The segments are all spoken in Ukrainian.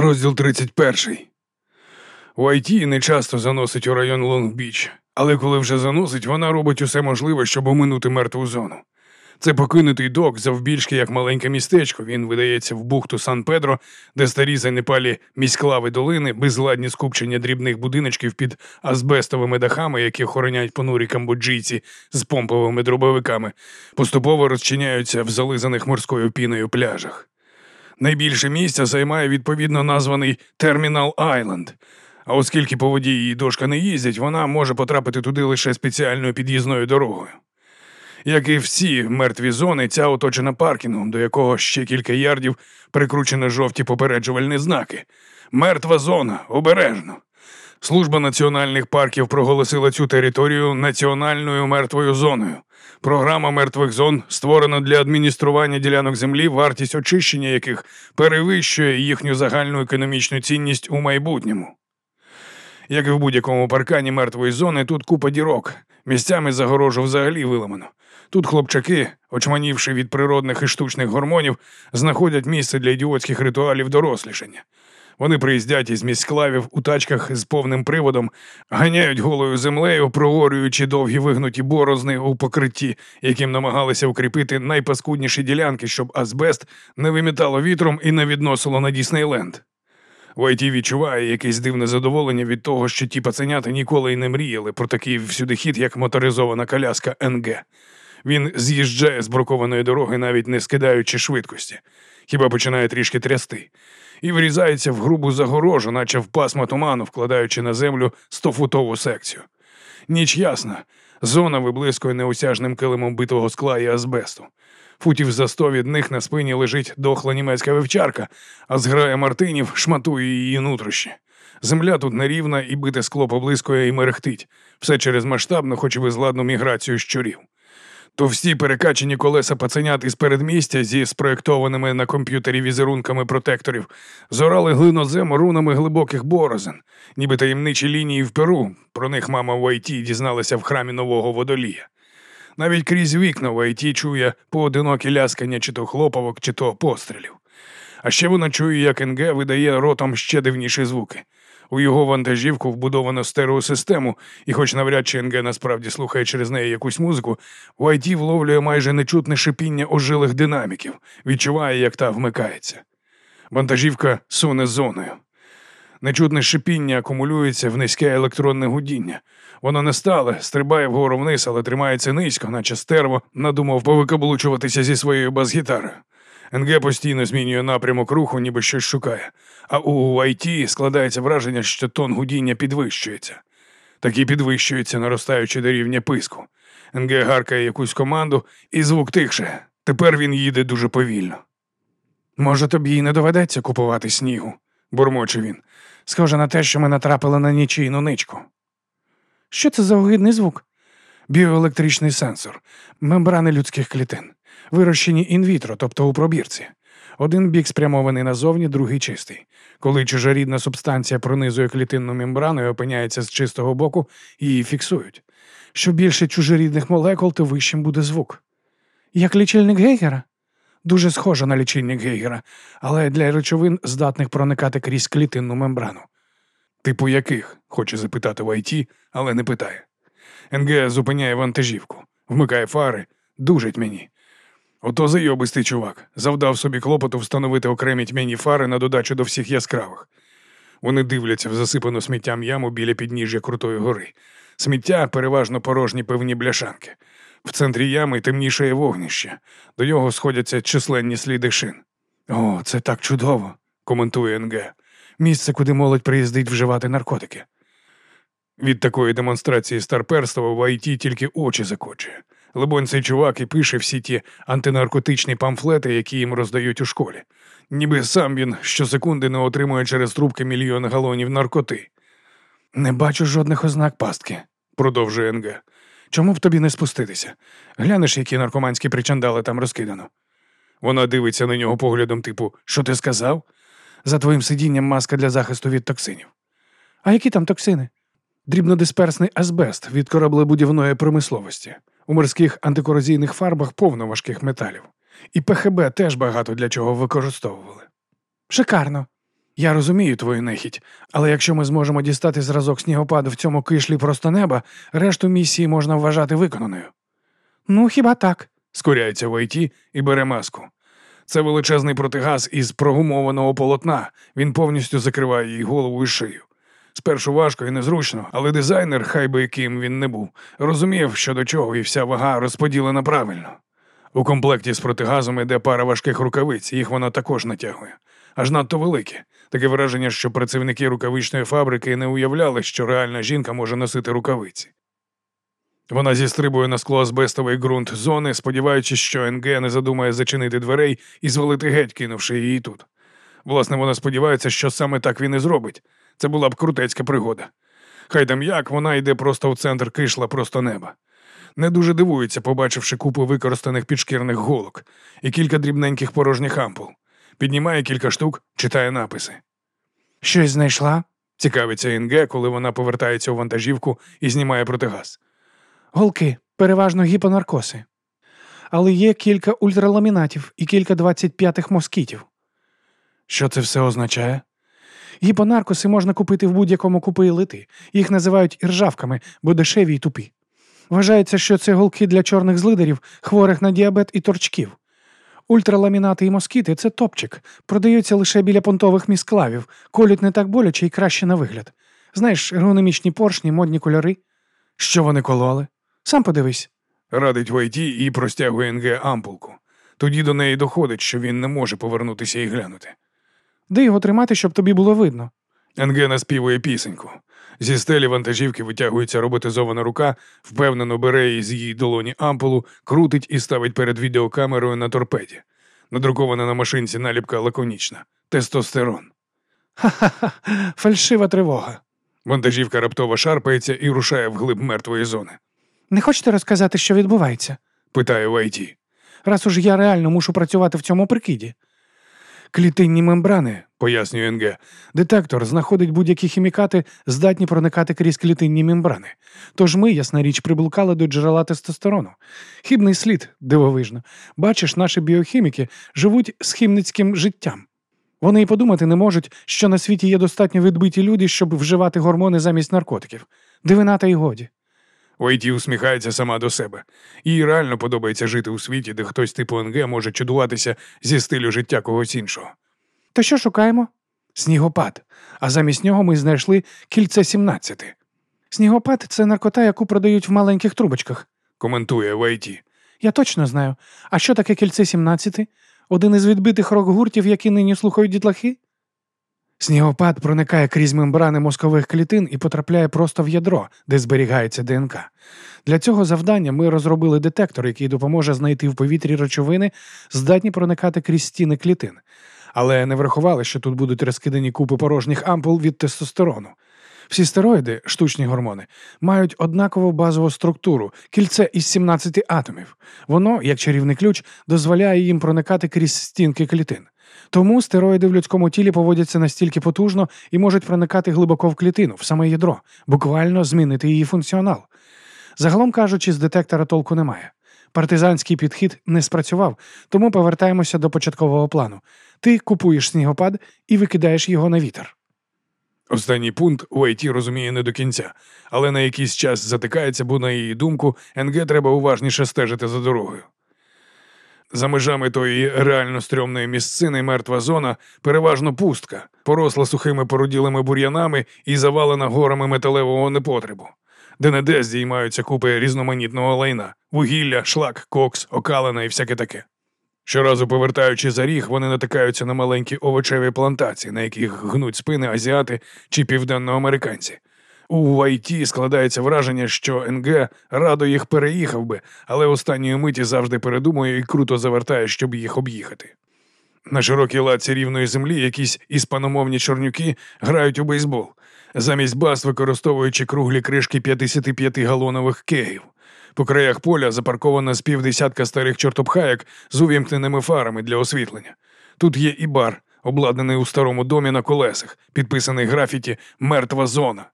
Розділ 31. У.Т. не часто заносить у район Лонг-Біч, але коли вже заносить, вона робить усе можливе, щоб оминути мертву зону. Це покинутий док завбільшки як маленьке містечко. Він вдається в бухту Сан-Педро, де старі занепалі місьлави долини, безладні скупчення дрібних будиночків під азбестовими дахами, які охороняють понурі камбоджійці з помповими дробовиками, поступово розчиняються в зализаних морською піною пляжах. Найбільше місця займає відповідно названий Термінал Айленд. А оскільки по воді її дошка не їздять, вона може потрапити туди лише спеціальною під'їзною дорогою. Як і всі мертві зони, ця оточена паркінгом, до якого ще кілька ярдів прикручені жовті попереджувальні знаки. Мертва зона, обережно. Служба національних парків проголосила цю територію національною мертвою зоною. Програма мертвих зон створена для адміністрування ділянок землі, вартість очищення яких перевищує їхню загальну економічну цінність у майбутньому. Як і в будь-якому паркані мертвої зони, тут купа дірок, місцями загорожу взагалі виламано. Тут хлопчаки, очманівши від природних і штучних гормонів, знаходять місце для ідіотських ритуалів дорослішання. Вони приїздять із міськлавів у тачках з повним приводом, ганяють голою землею, проорюючи довгі вигнуті борозни у покритті, яким намагалися укріпити найпаскудніші ділянки, щоб азбест не вимітало вітром і не відносило на Діснейленд. Вайті відчуває якесь дивне задоволення від того, що ті пацанята ніколи й не мріяли про такий всюдихід, як моторизована коляска НГ. Він з'їжджає з брукованої дороги, навіть не скидаючи швидкості, хіба починає трішки трясти, і врізається в грубу загорожу, наче в пасма туману, вкладаючи на землю стофутову секцію. Ніч ясна, зона виблискує неосяжним килимом битого скла і азбесту. Футів за сто від них на спині лежить дохла німецька вівчарка, а зграя мартинів шматує її нутрощі. Земля тут нерівна і бите скло поблискує і мерехтить, все через масштабну, хоч і безладну міграцію щурів. Товсті перекачені колеса пацанят із передмістя зі спроєктованими на комп'ютері візерунками протекторів зорали глинозем рунами глибоких борозен, ніби таємничі лінії в Перу. Про них мама У.Т. дізналася в храмі нового водолія. Навіть крізь вікна У.Т. чує поодинокі ляскання чи то хлопавок, чи то пострілів. А ще вона чує, як НГ видає ротом ще дивніші звуки. У його вантажівку вбудовано стереосистему, і, хоч навряд чи НГ насправді слухає через неї якусь музику, У.Т. вловлює майже нечутне шипіння ожилих динаміків, відчуває, як та вмикається. Вантажівка суне зоною. Нечутне шипіння акумулюється в низьке електронне гудіння. Воно не стале, стрибає вгору вниз, але тримається низько, наче стерво, надумав повикаблучуватися зі своєю бас-гітарою. НГ постійно змінює напрямок руху, ніби щось шукає, а у ІТ складається враження, що тон гудіння підвищується. Так і підвищується, наростаючи до рівня писку. НГ гаркає якусь команду, і звук тихше. Тепер він їде дуже повільно. Може, тобі й не доведеться купувати снігу, бурмоче він. Схоже на те, що ми натрапили на нічийну ничку. Що це за огидний звук? Біоелектричний сенсор, мембрани людських клітин, вирощені in vitro, тобто у пробірці. Один бік спрямований назовні, другий чистий. Коли чужорідна субстанція пронизує клітинну мембрану і опиняється з чистого боку, її фіксують. Що більше чужорідних молекул, то вищим буде звук. Як лічильник Гейгера? Дуже схоже на лічильник Гейгера, але для речовин здатних проникати крізь клітинну мембрану. Типу яких? хоче запитати в ІТ, але не питає. НГ зупиняє вантажівку, вмикає фари, дужить мені. Ото зайобистий чувак, завдав собі клопоту встановити окремі тьмяні фари на додачу до всіх яскравих. Вони дивляться в засипану сміттям яму біля підніжжя Крутої гори. Сміття переважно порожні певні бляшанки. В центрі ями темнішає вогнище, до нього сходяться численні сліди шин. О, це так чудово, коментує НГ. Місце, куди молодь приїздить вживати наркотики. Від такої демонстрації старперства в ІТ тільки очі закочує. Либонь, цей чувак і пише всі ті антинаркотичні памфлети, які їм роздають у школі. Ніби сам він щосекунди не отримує через трубки мільйон галонів наркоти. Не бачу жодних ознак пастки, продовжує НГ. Чому б тобі не спуститися? Глянеш, які наркоманські причандали там розкидано. Вона дивиться на нього поглядом, типу, що ти сказав? За твоїм сидінням маска для захисту від токсинів. А які там токсини? Дрібнодисперсний азбест від кораблебудівної промисловості. У морських антикорозійних фарбах повно важких металів. І ПХБ теж багато для чого використовували. Шикарно. Я розумію твою нехідь, але якщо ми зможемо дістати зразок снігопаду в цьому кишлі просто неба, решту місії можна вважати виконаною. Ну, хіба так? скоряється в ІТ і бере маску. Це величезний протигаз із прогумованого полотна. Він повністю закриває їй голову і шию. Спершу важко і незручно, але дизайнер, хай би яким він не був, розумів, що до чого, і вся вага розподілена правильно. У комплекті з протигазом іде пара важких рукавиць, їх вона також натягує. Аж надто великі. Таке враження, що працівники рукавичної фабрики не уявляли, що реальна жінка може носити рукавиці. Вона зістрибує на скло азбестовий ґрунт зони, сподіваючись, що НГ не задумає зачинити дверей і звалити геть, кинувши її тут. Власне, вона сподівається, що саме так він і зробить. Це була б крутецька пригода. Хай там як, вона йде просто в центр кишла, просто неба. Не дуже дивується, побачивши купу використаних підшкірних голок і кілька дрібненьких порожніх ампул. Піднімає кілька штук, читає написи. Щось знайшла? Цікавиться Інге, коли вона повертається у вантажівку і знімає протигаз. Голки, переважно гіпонаркоси. Але є кілька ультраламінатів і кілька 25-х москітів. Що це все означає? Гіпонаркоси можна купити в будь-якому купи лити. Їх називають іржавками, бо дешеві й тупі. Вважається, що це голки для чорних злидарів, хворих на діабет і торчків. Ультраламінати і москіти це топчик, продаються лише біля понтових місклавів, колють не так боляче і краще на вигляд. Знаєш, ергономічні поршні, модні кольори. Що вони кололи? Сам подивись. Радить Войті і простягує НГ ампулку. Тоді до неї доходить, що він не може повернутися і глянути. Де його тримати, щоб тобі було видно? НГ наспівує пісеньку. Зі стелі вантажівки витягується роботизована рука, впевнено бере із її долоні ампулу, крутить і ставить перед відеокамерою на торпеді. Надрукована на машинці наліпка лаконічна. Тестостерон. Ха-ха-ха, фальшива тривога. Вантажівка раптово шарпається і рушає вглиб мертвої зони. Не хочете розказати, що відбувається? питає Вайті. Раз уж я реально мушу працювати в цьому прикиді. Клітинні мембрани, пояснює НГ, детектор знаходить будь-які хімікати, здатні проникати крізь клітинні мембрани. Тож ми, ясна річ, приблукали до джерела тестостерону. Хібний слід, дивовижно. Бачиш, наші біохіміки живуть схимницьким життям. Вони й подумати не можуть, що на світі є достатньо відбиті люди, щоб вживати гормони замість наркотиків. Дивина та й годі. Войті усміхається сама до себе. Їй реально подобається жити у світі, де хтось типу НГ може чудуватися зі стилю життя когось іншого. То що шукаємо? Снігопад. А замість нього ми знайшли кільце 17. Снігопад це наркота, яку продають в маленьких трубочках, коментує Вайті. Я точно знаю. А що таке кільце 17? Один із відбитих рок-гуртів, які нині слухають дітлахи? Снігопад проникає крізь мембрани мозкових клітин і потрапляє просто в ядро, де зберігається ДНК. Для цього завдання ми розробили детектор, який допоможе знайти в повітрі речовини, здатні проникати крізь стіни клітин. Але не врахували, що тут будуть розкидані купи порожніх ампул від тестостерону. Всі стероїди, штучні гормони, мають однакову базову структуру, кільце із 17 атомів. Воно, як чарівний ключ, дозволяє їм проникати крізь стінки клітин. Тому стероїди в людському тілі поводяться настільки потужно і можуть проникати глибоко в клітину, в саме ядро, буквально змінити її функціонал. Загалом кажучи, з детектора толку немає. Партизанський підхід не спрацював, тому повертаємося до початкового плану. Ти купуєш снігопад і викидаєш його на вітер. Останній пункт у АйТ розуміє не до кінця, але на якийсь час затикається, бо на її думку НГ треба уважніше стежити за дорогою. За межами тої реально стрьомної місцини мертва зона переважно пустка, поросла сухими породілими бур'янами і завалена горами металевого непотребу, де не де здіймаються купи різноманітного лайна, вугілля, шлак, кокс, окалина і всяке таке. Щоразу повертаючи за ріг, вони натикаються на маленькі овочеві плантації, на яких гнуть спини азіати чи південноамериканці. У Вайті складається враження, що НГ радо їх переїхав би, але останньої миті завжди передумує і круто завертає, щоб їх об'їхати. На широкій лаці рівної землі якісь іспаномовні чорнюки грають у бейсбол, замість бас використовуючи круглі кришки 55-галонових кегів. По краях поля запарковано з півдесятка старих чортопхаяк з увімкненими фарами для освітлення. Тут є і бар, обладнаний у старому домі на колесах, підписаний графіті Мертва зона.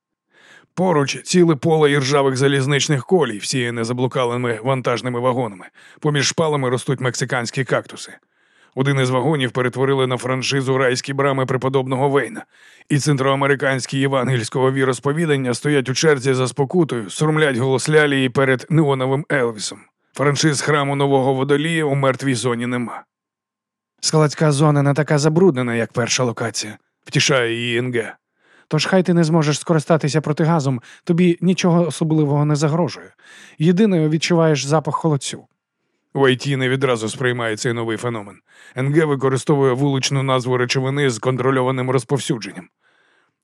Поруч ціле поле іржавих залізничних колій, всіяне заблукалими вантажними вагонами. Поміж шпалами ростуть мексиканські кактуси. Один із вагонів перетворили на франшизу райські брами преподобного Вейна, і центроамериканські євангельського віросповідання стоять у черзі за спокутою, сурмлять голос лялії перед неоновим Елвісом. Франшиз храму нового водолія у мертвій зоні нема. Складська зона не така забруднена, як перша локація. Втішає її НГ. Тож хай ти не зможеш скористатися протигазом, тобі нічого особливого не загрожує. Єдиною відчуваєш запах холодцю. У ІТ не відразу сприймає цей новий феномен. НГ використовує вуличну назву речовини з контрольованим розповсюдженням.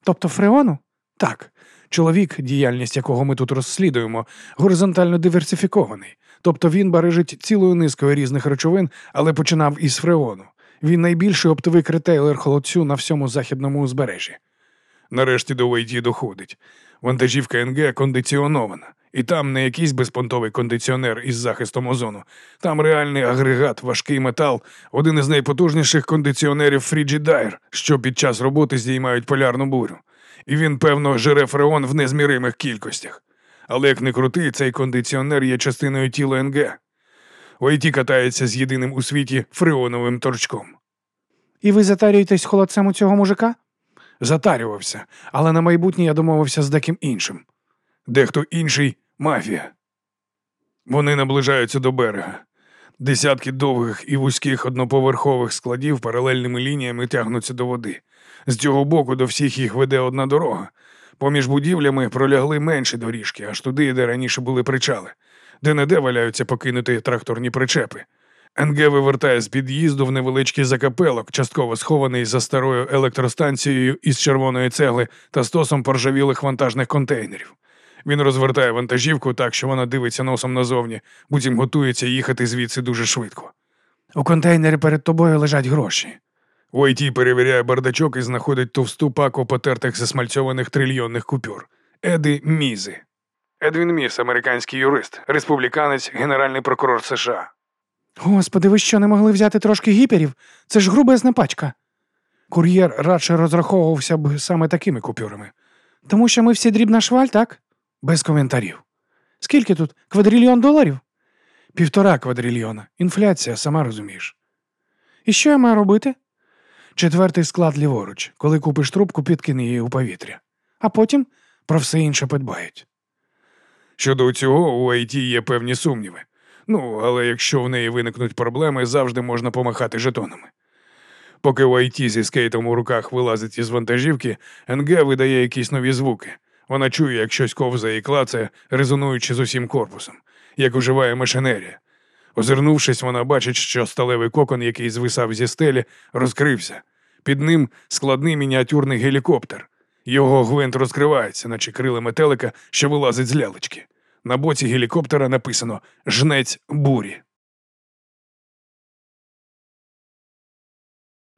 Тобто фреону? Так. Чоловік, діяльність якого ми тут розслідуємо, горизонтально диверсифікований. Тобто він бережить цілою низкою різних речовин, але починав із фреону. Він найбільший оптовий ретейлер холодцю на всьому західному узбережжі. Нарешті до ІТ доходить. Вантажівка НГ кондиціонована, і там не якийсь безпонтовий кондиціонер із захистом озону. Там реальний агрегат, важкий метал, один із найпотужніших кондиціонерів Frigidaire, що під час роботи здіймають полярну бурю. І він, певно, жере фреон в незміримих кількостях. Але як не крути, цей кондиціонер є частиною тіла НГ. ОІТ катається з єдиним у світі фреоновим торчком. І ви затарюєтесь холодцем у цього мужика? Затарювався, Але на майбутнє я домовився з деким іншим. дехто інший мафія. Вони наближаються до берега. Десятки довгих і вузьких одноповерхових складів паралельними лініями тягнуться до води. З цього боку до всіх їх веде одна дорога. Поміж будівлями пролягли менші доріжки, аж туди, де раніше були причали, де не де валяються покинуті тракторні причепи. НГ вивертає з під'їзду в невеличкий закапелок, частково схований за старою електростанцією із червоної цегли та стосом поржавілих вантажних контейнерів. Він розвертає вантажівку так, що вона дивиться носом назовні, буцім готується їхати звідси дуже швидко. У контейнері перед тобою лежать гроші. ОІТ перевіряє бардачок і знаходить товсту паку потертих засмальцьованих трильйонних купюр. Еди Мізи. Едвін Міс, американський юрист, республіканець, генеральний прокурор США. Господи, ви що не могли взяти трошки гіперів? Це ж грубезна пачка. Кур'єр радше розраховувався б саме такими купюрами. Тому що ми всі дрібна шваль, так? Без коментарів. Скільки тут? Квадрильйон доларів? Півтора квадрильйона. Інфляція, сама розумієш. І що я маю робити? Четвертий склад ліворуч. Коли купиш трубку, підкини її у повітря. А потім про все інше подбають. Щодо цього, у АйТі є певні сумніви. Ну, але якщо в неї виникнуть проблеми, завжди можна помахати жетонами. Поки у АйТі зі скейтом у руках вилазить із вантажівки, НГ видає якісь нові звуки. Вона чує, як щось ковзає і клацає, резонуючи з усім корпусом, як уживає машинерія. Озирнувшись, вона бачить, що сталевий кокон, який звисав зі стелі, розкрився. Під ним складний мініатюрний гелікоптер. Його гвинт розкривається, наче крила метелика, що вилазить з лялечки. На боці гелікоптера написано Жнець бурі.